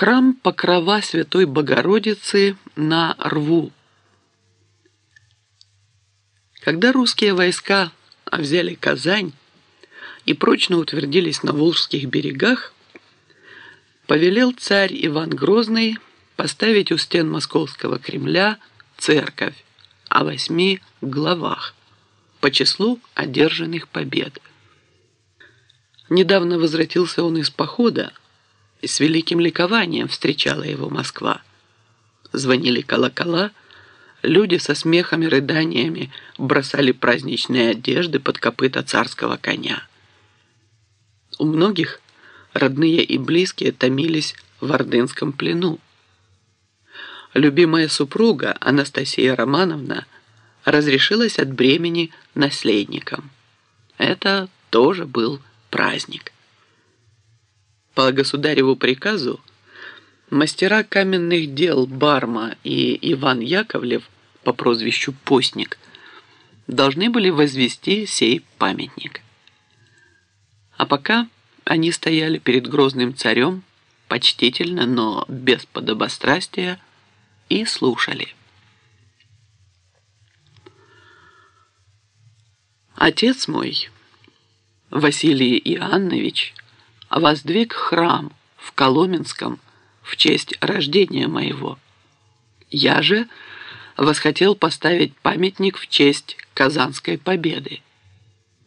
Храм Покрова Святой Богородицы на Рву. Когда русские войска взяли Казань и прочно утвердились на Волжских берегах, повелел царь Иван Грозный поставить у стен Московского Кремля церковь о восьми главах по числу одержанных побед. Недавно возвратился он из похода, и с великим ликованием встречала его Москва. Звонили колокола, люди со смехами, рыданиями бросали праздничные одежды под копыта царского коня. У многих родные и близкие томились в ордынском плену. Любимая супруга Анастасия Романовна разрешилась от бремени наследником. Это тоже был праздник. По государеву приказу мастера каменных дел Барма и Иван Яковлев по прозвищу Постник должны были возвести сей памятник. А пока они стояли перед грозным царем, почтительно, но без подобострастия, и слушали. Отец мой, Василий Иоаннович, воздвиг храм в Коломенском в честь рождения моего. Я же восхотел поставить памятник в честь Казанской победы.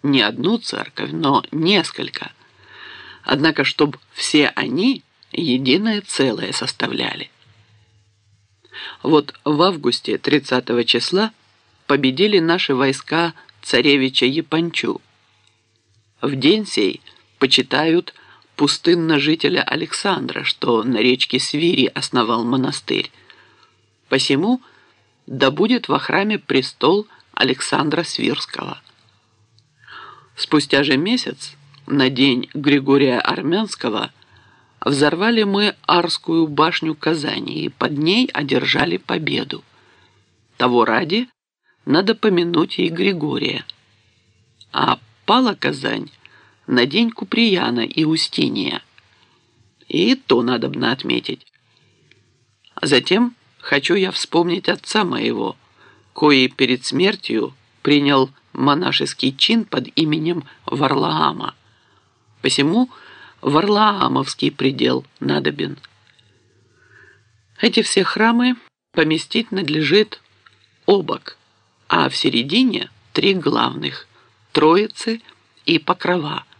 Не одну церковь, но несколько. Однако, чтобы все они единое целое составляли. Вот в августе 30 числа победили наши войска царевича Япончу. В день сей почитают пустынно-жителя Александра, что на речке Свири основал монастырь. Посему да будет во храме престол Александра Свирского. Спустя же месяц, на день Григория Армянского, взорвали мы Арскую башню Казани и под ней одержали победу. Того ради надо помянуть и Григория. А пала Казань на день Куприяна и Устиния. И то надобно отметить. Затем хочу я вспомнить отца моего, кои перед смертью принял монашеский чин под именем Варлаама. Посему Варлаамовский предел надобен. Эти все храмы поместить надлежит обок, а в середине три главных – Троицы и Покрова –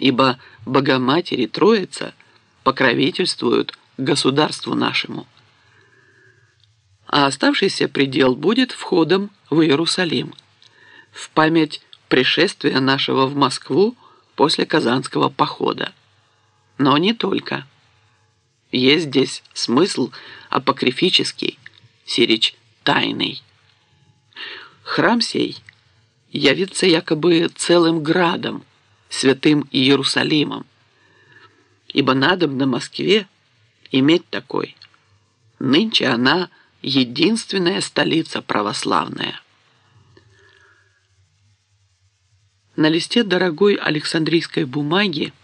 ибо Богоматери Троица покровительствуют государству нашему. А оставшийся предел будет входом в Иерусалим, в память пришествия нашего в Москву после Казанского похода. Но не только. Есть здесь смысл апокрифический, сирич тайный. Храм сей явится якобы целым градом, святым Иерусалимом, ибо надобно Москве иметь такой. Нынче она единственная столица православная. На листе дорогой Александрийской бумаги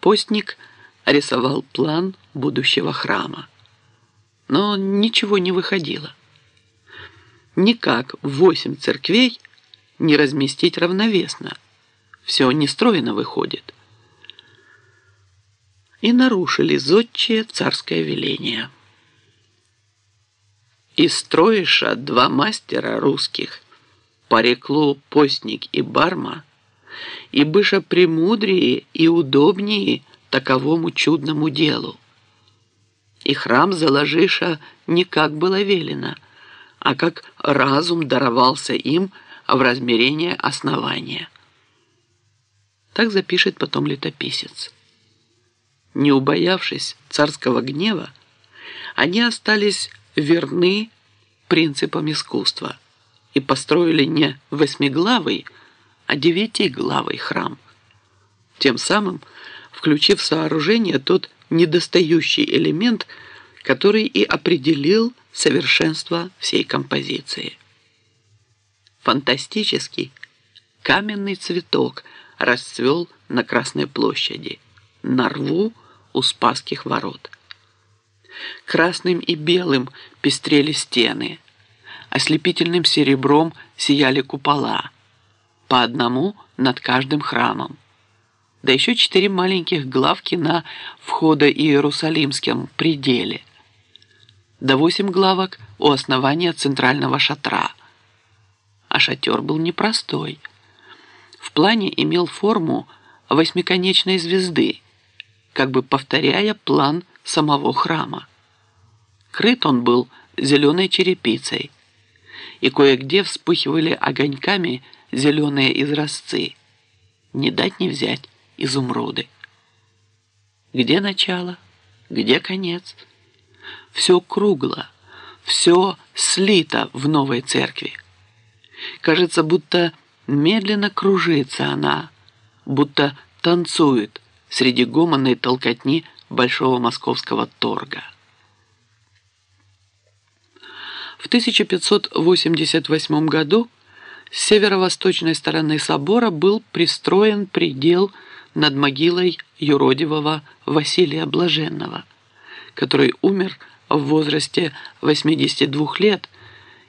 постник рисовал план будущего храма. Но ничего не выходило. Никак восемь церквей не разместить равновесно – все нестроено выходит. И нарушили зодчие царское веление. И строиша два мастера русских, порекло постник и барма, и быша премудрее и удобнее таковому чудному делу. И храм заложиша не как было велено, а как разум даровался им в размерение основания. Так запишет потом летописец. Не убоявшись царского гнева, они остались верны принципам искусства и построили не восьмиглавый, а девятиглавый храм, тем самым включив в сооружение тот недостающий элемент, который и определил совершенство всей композиции. Фантастический каменный цветок – расцвел на Красной площади, на рву у Спасских ворот. Красным и белым пестрели стены, ослепительным серебром сияли купола, по одному над каждым храмом. Да еще четыре маленьких главки на входа Иерусалимском пределе. Да восемь главок у основания центрального шатра. А шатер был непростой. В плане имел форму восьмиконечной звезды, как бы повторяя план самого храма. Крыт он был зеленой черепицей, и кое-где вспыхивали огоньками зеленые изразцы. Не дать не взять изумруды. Где начало, где конец? Все кругло, все слито в новой церкви. Кажется, будто медленно кружится она, будто танцует среди гомонной толкотни Большого Московского торга. В 1588 году с северо-восточной стороны собора был пристроен предел над могилой юродивого Василия Блаженного, который умер в возрасте 82 лет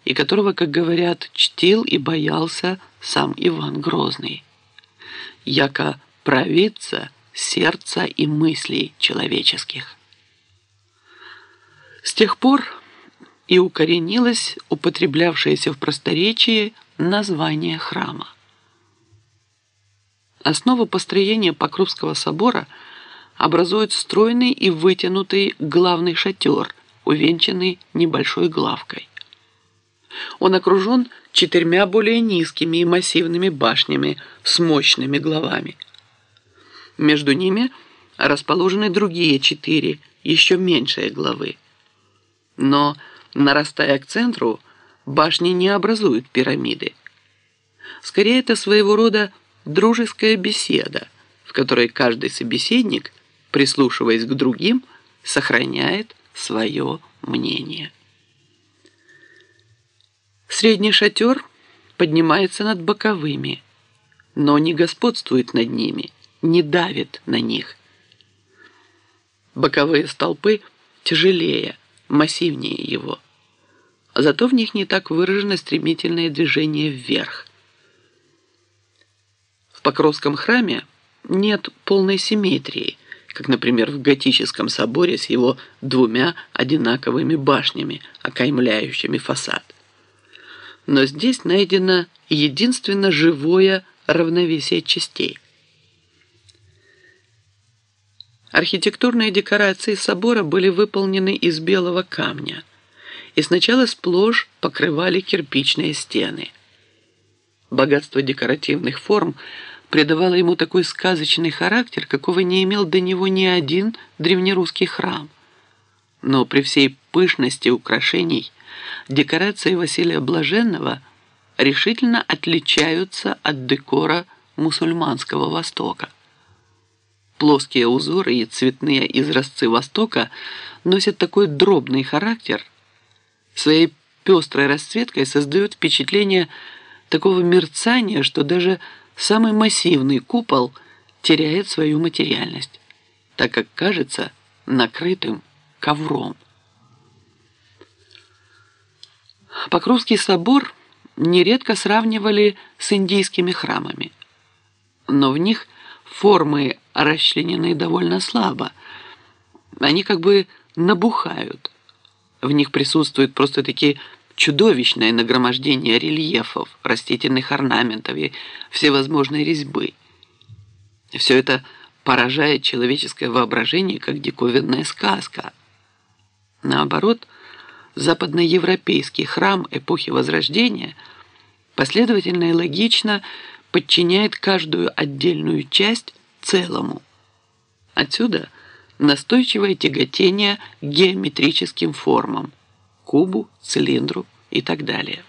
и которого, как говорят, чтил и боялся сам Иван Грозный. Яко провидца сердца и мыслей человеческих. С тех пор и укоренилось употреблявшееся в просторечии название храма. Основу построения Покровского собора образует стройный и вытянутый главный шатер, увенчанный небольшой главкой. Он окружен четырьмя более низкими и массивными башнями с мощными главами. Между ними расположены другие четыре, еще меньшие главы. Но нарастая к центру, башни не образуют пирамиды. Скорее, это своего рода дружеская беседа, в которой каждый собеседник, прислушиваясь к другим, сохраняет свое мнение. Средний шатер поднимается над боковыми, но не господствует над ними, не давит на них. Боковые столпы тяжелее, массивнее его. Зато в них не так выражено стремительное движение вверх. В Покровском храме нет полной симметрии, как, например, в готическом соборе с его двумя одинаковыми башнями, окаймляющими фасад. Но здесь найдено единственно живое равновесие частей. Архитектурные декорации собора были выполнены из белого камня и сначала сплошь покрывали кирпичные стены. Богатство декоративных форм придавало ему такой сказочный характер, какого не имел до него ни один древнерусский храм. Но при всей пышности украшений декорации Василия Блаженного решительно отличаются от декора мусульманского Востока. Плоские узоры и цветные изразцы Востока носят такой дробный характер, своей пестрой расцветкой создают впечатление такого мерцания, что даже самый массивный купол теряет свою материальность, так как кажется накрытым ковром. Покровский собор нередко сравнивали с индийскими храмами, но в них формы расчленены довольно слабо. Они как бы набухают. В них присутствует просто такие чудовищное нагромождение рельефов, растительных орнаментов и всевозможной резьбы. Все это поражает человеческое воображение, как диковинная сказка. Наоборот, западноевропейский храм эпохи Возрождения последовательно и логично подчиняет каждую отдельную часть целому. Отсюда настойчивое тяготение к геометрическим формам – кубу, цилиндру и так далее.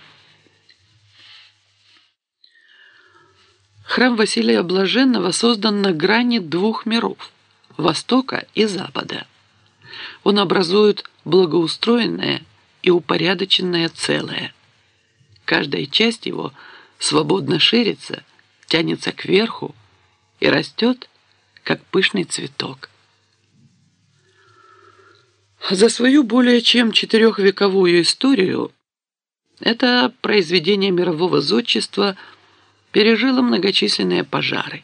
Храм Василия Блаженного создан на грани двух миров – Востока и Запада. Он образует благоустроенное и упорядоченное целое. Каждая часть его свободно ширится, тянется кверху и растет, как пышный цветок. За свою более чем четырехвековую историю это произведение мирового зодчества пережило многочисленные пожары,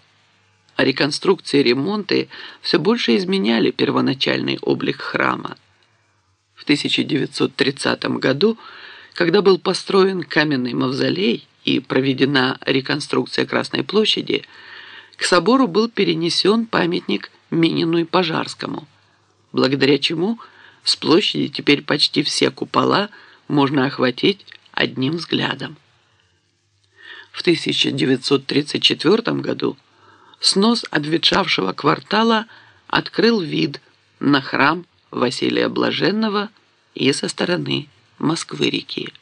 а реконструкции и ремонты все больше изменяли первоначальный облик храма. В 1930 году, когда был построен каменный мавзолей и проведена реконструкция Красной площади, к собору был перенесен памятник Минину и Пожарскому, благодаря чему с площади теперь почти все купола можно охватить одним взглядом. В 1934 году снос обветшавшего квартала открыл вид на храм Василия Блаженного и со стороны Москвы-реки.